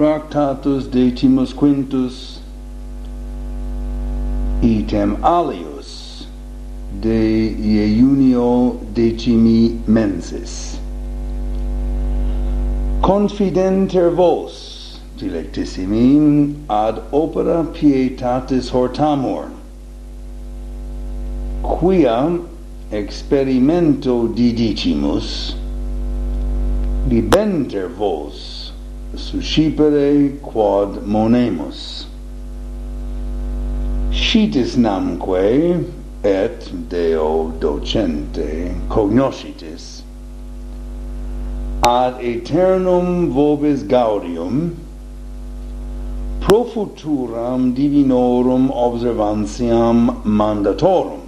Tractatus decimus quintus item alius de iunio decimi mensis. Confidenter vos dilectissimi ad opera pietatis hortamur quia experimento didicimus libenter vos suscipere quod monemus. Scitis namque, et Deo docente cognoscitis. Ad aeternum vobis gaudium, pro futuram divinorum observantiam mandatorum,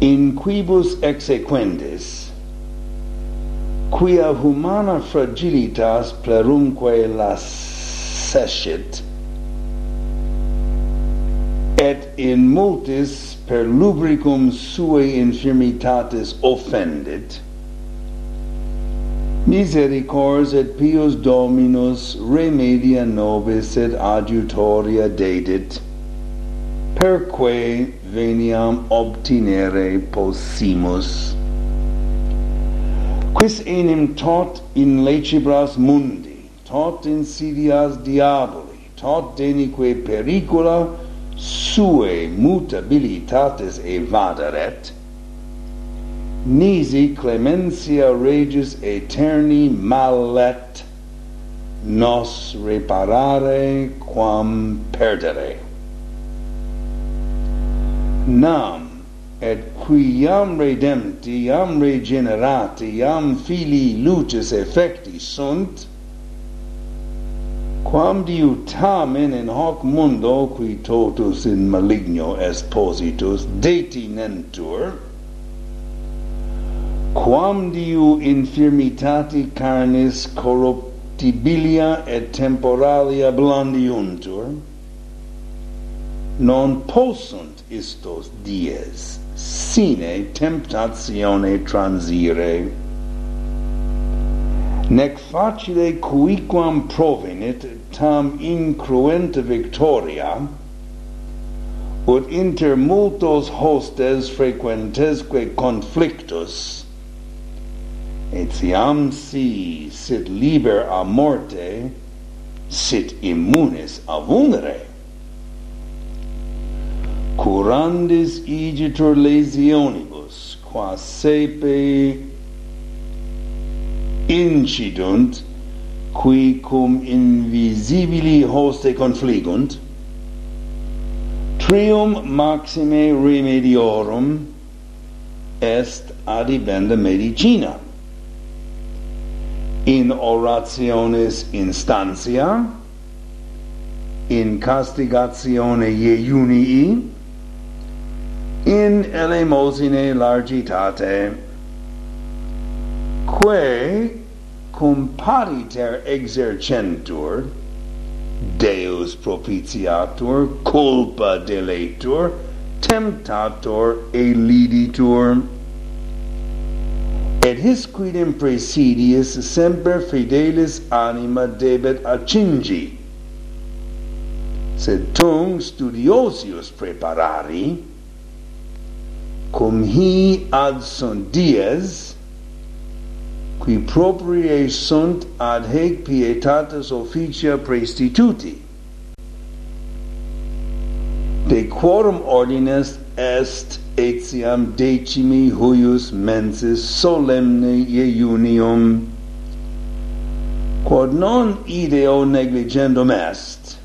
in quibus exequendis, quia humana fragilitas plerumque lacescit, et in multis per lubricum sue infirmitatis offendit, Misericors et pius Dominus remedia nobis et adjutoria dedit, perque veniam obtinere possimus. Quis enim tot in lecibras mundi, tot insidias diaboli, tot denique pericula sue mutabilitates evaderet, nisi clementia regis aeterni malet nos reparare quam perdere. Nam et qui iam redempti, iam regenerati, iam filii lucis effecti sunt, quam diu tamen in hoc mundo qui totus in maligno espositus detinentur, quam diu infirmitati carnis corruptibilia et temporalia blandiuntur, non possunt istos dies sine temptatione transire. Nec facile cuiquam provenit tam incruenta victoria ut inter multos hostes frequentesque conflictus etiam si sit liber a morte sit immunis a vulnere curandis igitur lesionibus, qua sepe incidunt, qui cum invisibili hoste confligunt, trium maxime remediorum est adibenda medicina. In orationes instantia, in castigatione ieiunii, in elemosine largitate. Quae cum pariter exercentur deus propitiatur culpa deletur temptator eliditur. Et his quidem praesidius semper fidelis anima debet accingi. Sed tum studiosius preparari cum hi ad sunt dies qui proprie sunt ad hec pietatis officia prestituti de quorum ordines est etiam decimi huius mensis solemne iunium quod non ideo negligendum est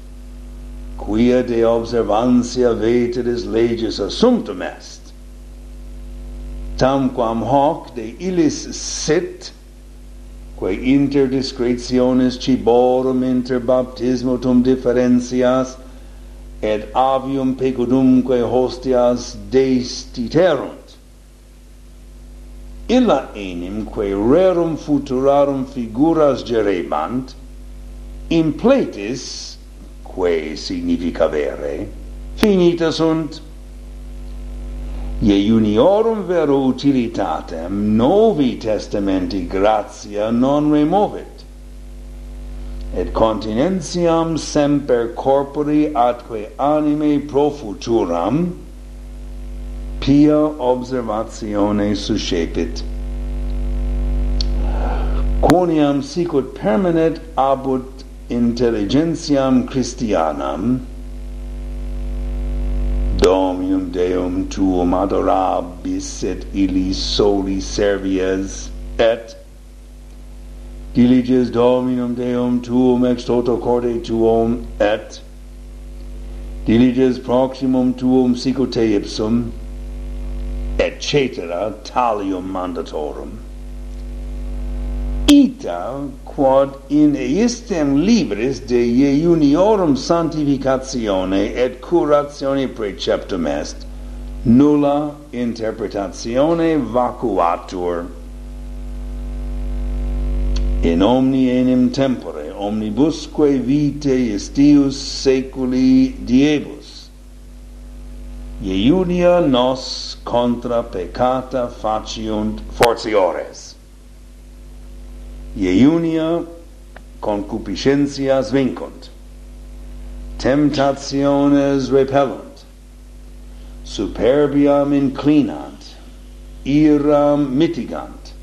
quia de observantia veteris leges assumptum est tamquam hoc de illis sit quae inter discretiones ciborum inter baptismo tum differentias et avium pecudumque hostias destiterunt illa enim quae rerum futurarum figuras gerebant in pletis quae significa vere finita sunt ie uniorum vero utilitatem novi testamenti gratia non removit. Et continentiam semper corpori atque anime pro futuram pia observatione suscepit. Quoniam sicut permanet abut intelligentiam christianam Dominum Deum tuum adorabis et illi soli servias et diliges Dominum Deum tuum ex toto corde tuum et diliges proximum tuum sicut ipsum et cetera talium mandatorum ita quod in eistem libris de iuniorum sanctificatione et curatione preceptum est. Nulla interpretatione vacuatur. In omni enim tempore omnibusque vitae istius seculi diebus. Iunia nos contra peccata faciunt fortiores. Iunia concupiscentias vincunt, temptationes repellunt, superbiam inclinant, iram mitigant,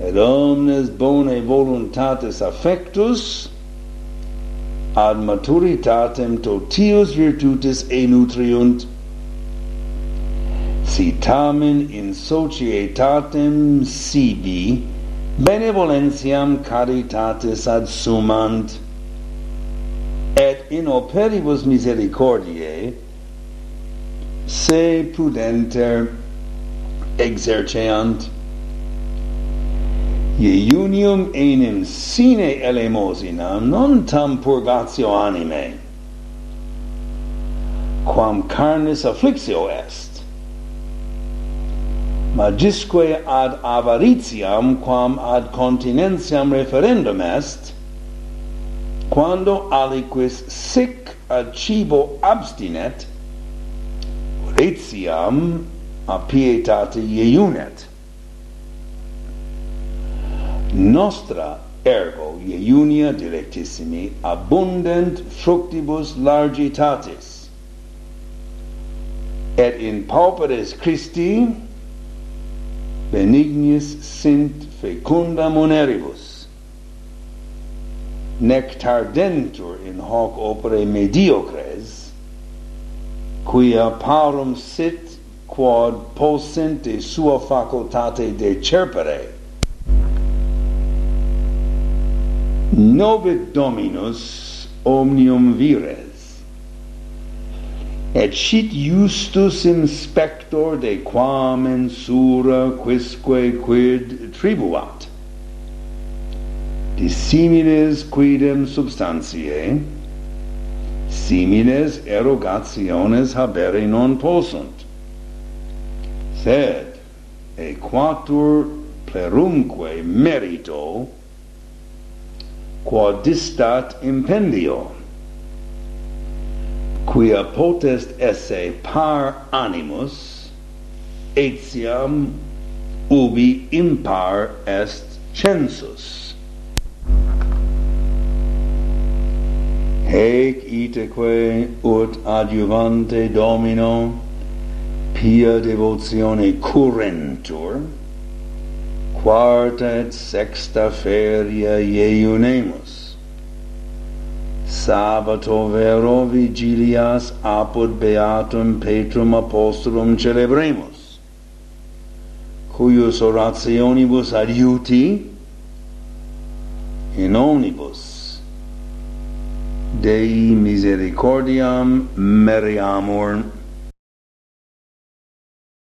et omnes bonae voluntates affectus ad maturitatem totius virtutes enutriunt, si tamen in societatem sibi benevolentiam caritatis ad sumant et in operibus misericordiae se prudenter exerceant. Iunium enim sine elemosinam non tam purgatio anime quam carnis afflictio est magisque ad avaritiam quam ad continentiam referendum est quando aliquis sic ad cibo abstinet etiam a pietate iunet. Nostra ergo iunia directissimi abundant fructibus largitatis. Et in pauperes Christi benignis sint fecunda moneribus. Nec tardentur in hoc opere mediocres quia parum sit quod possent de sua facultate decerpere nobit dominus omnium vires et sit justus inspector de quam mensura quisque quid tribuat dissimiles quidem substantiae similes erogationes habere non possunt sed equatur plerumque merito quod distat impendio quia potest esse par animus etiam ubi impar est census. Hec iteque ut adjuvante Domino pia devotione currentur quarta et sexta feria ieunemus sabato vero vigilias apud beatum Petrum apostolum celebremus cuius orationibus adiuti in omnibus. Dei misericordiam meriamur.